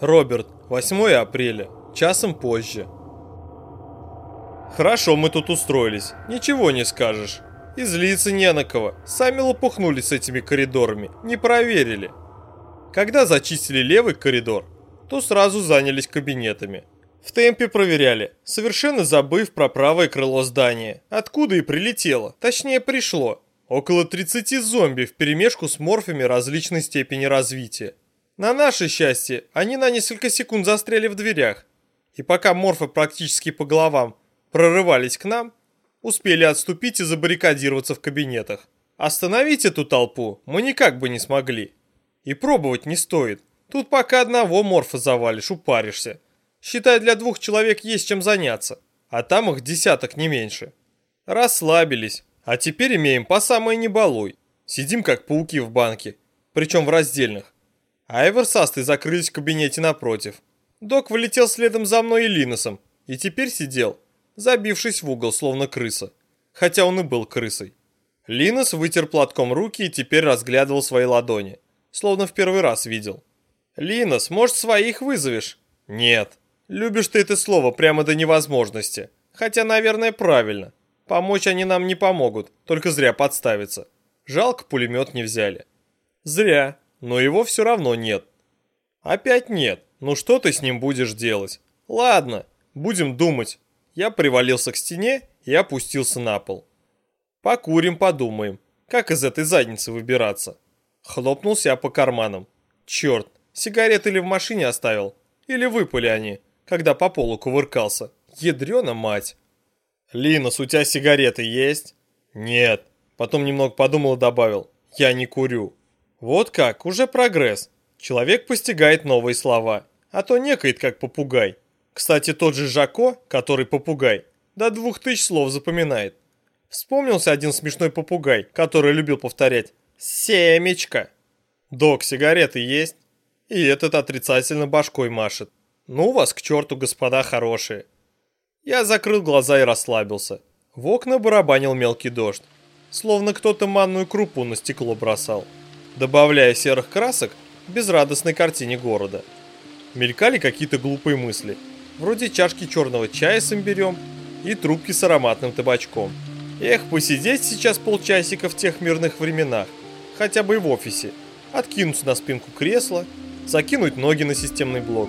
Роберт, 8 апреля, часом позже. Хорошо мы тут устроились, ничего не скажешь. И злиться не на кого, сами лопухнулись с этими коридорами, не проверили. Когда зачистили левый коридор, то сразу занялись кабинетами. В темпе проверяли, совершенно забыв про правое крыло здания, откуда и прилетело, точнее пришло. Около 30 зомби в перемешку с морфами различной степени развития. На наше счастье, они на несколько секунд застряли в дверях. И пока морфы практически по головам прорывались к нам, успели отступить и забаррикадироваться в кабинетах. Остановить эту толпу мы никак бы не смогли. И пробовать не стоит. Тут пока одного морфа завалишь, упаришься. Считай, для двух человек есть чем заняться. А там их десяток не меньше. Расслабились. А теперь имеем по самой небалуй. Сидим как пауки в банке. Причем в раздельных. Айвер с Астой закрылись в кабинете напротив. Док вылетел следом за мной и Линосом, и теперь сидел, забившись в угол, словно крыса. Хотя он и был крысой. Линос вытер платком руки и теперь разглядывал свои ладони, словно в первый раз видел. «Линос, может, своих вызовешь?» «Нет. Любишь ты это слово прямо до невозможности. Хотя, наверное, правильно. Помочь они нам не помогут, только зря подставиться. Жалко, пулемет не взяли». «Зря но его все равно нет. Опять нет. Ну что ты с ним будешь делать? Ладно, будем думать. Я привалился к стене и опустился на пол. Покурим, подумаем, как из этой задницы выбираться. Хлопнул себя по карманам. Черт, сигареты ли в машине оставил? Или выпали они, когда по полу кувыркался? Ядрена мать. Линус, у тебя сигареты есть? Нет. Потом немного подумал и добавил. Я не курю. Вот как, уже прогресс. Человек постигает новые слова, а то некает как попугай. Кстати, тот же Жако, который попугай, до двух тысяч слов запоминает. Вспомнился один смешной попугай, который любил повторять «семечко». Док, сигареты есть? И этот отрицательно башкой машет. Ну вас к черту, господа хорошие. Я закрыл глаза и расслабился. В окна барабанил мелкий дождь, словно кто-то манную крупу на стекло бросал добавляя серых красок безрадостной картине города. Мелькали какие-то глупые мысли, вроде чашки черного чая с имбирем и трубки с ароматным табачком. Эх, посидеть сейчас полчасика в тех мирных временах, хотя бы и в офисе, откинуться на спинку кресла, закинуть ноги на системный блок,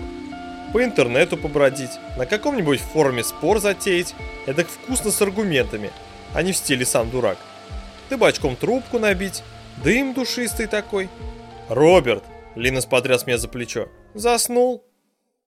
по интернету побродить, на каком-нибудь форуме спор затеять, эдак вкусно с аргументами, а не в стиле сам дурак. Табачком трубку набить, Дым душистый такой. Роберт, Линос потряс меня за плечо. Заснул?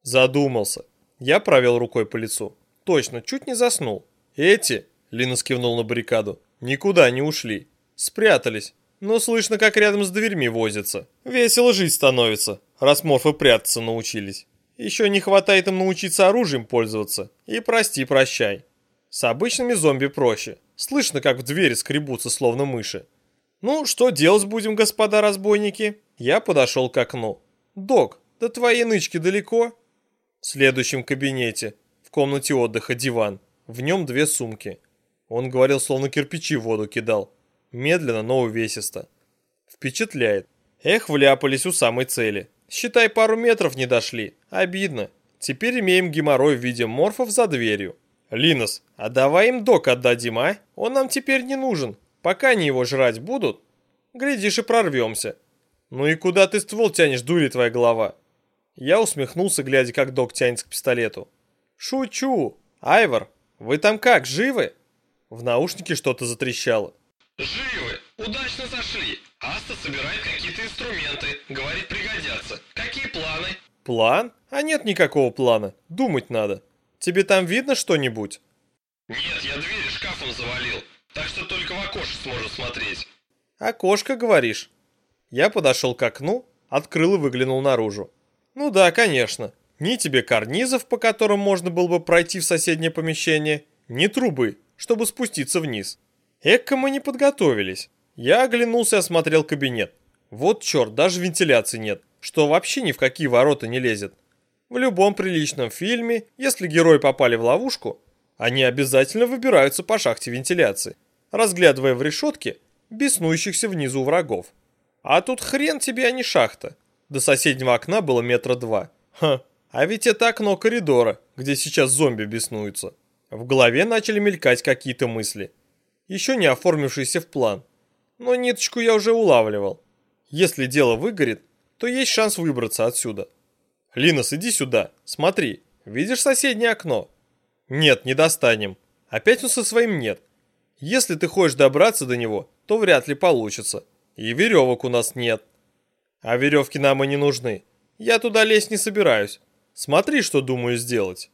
Задумался. Я провел рукой по лицу. Точно, чуть не заснул. Эти, Линос кивнул на баррикаду, никуда не ушли. Спрятались. Но слышно, как рядом с дверьми возятся. Весело жить становится, раз морфы прятаться научились. Еще не хватает им научиться оружием пользоваться. И прости-прощай. С обычными зомби проще. Слышно, как в двери скребутся, словно мыши. «Ну, что делать будем, господа разбойники?» Я подошел к окну. «Док, до твоей нычки далеко?» В следующем кабинете, в комнате отдыха диван. В нем две сумки. Он говорил, словно кирпичи в воду кидал. Медленно, но увесисто. Впечатляет. Эх, вляпались у самой цели. Считай, пару метров не дошли. Обидно. Теперь имеем геморрой в виде морфов за дверью. Линос, а давай им док отдадим, а? Он нам теперь не нужен. Пока они его жрать будут, глядишь и прорвемся. Ну и куда ты ствол тянешь, дури твоя голова? Я усмехнулся, глядя, как док тянется к пистолету. Шучу. Айвор, вы там как, живы? В наушнике что-то затрещало. Живы, удачно зашли. Аста собирает какие-то инструменты, говорит пригодятся. Какие планы? План? А нет никакого плана, думать надо. Тебе там видно что-нибудь? Нет, я двери шкафом завалил. Так что только в окошко сможет смотреть. Окошко, говоришь? Я подошел к окну, открыл и выглянул наружу. Ну да, конечно. Ни тебе карнизов, по которым можно было бы пройти в соседнее помещение, ни трубы, чтобы спуститься вниз. Эка мы не подготовились. Я оглянулся и осмотрел кабинет. Вот черт, даже вентиляции нет, что вообще ни в какие ворота не лезет. В любом приличном фильме, если герои попали в ловушку, они обязательно выбираются по шахте вентиляции разглядывая в решетке беснующихся внизу врагов. А тут хрен тебе, а не шахта. До соседнего окна было метра два. Ха, а ведь это окно коридора, где сейчас зомби беснуются. В голове начали мелькать какие-то мысли, еще не оформившиеся в план. Но ниточку я уже улавливал. Если дело выгорит, то есть шанс выбраться отсюда. Линос, иди сюда, смотри, видишь соседнее окно? Нет, не достанем. Опять он со своим нет. Если ты хочешь добраться до него, то вряд ли получится. И веревок у нас нет. А веревки нам и не нужны. Я туда лезть не собираюсь. Смотри, что думаю сделать.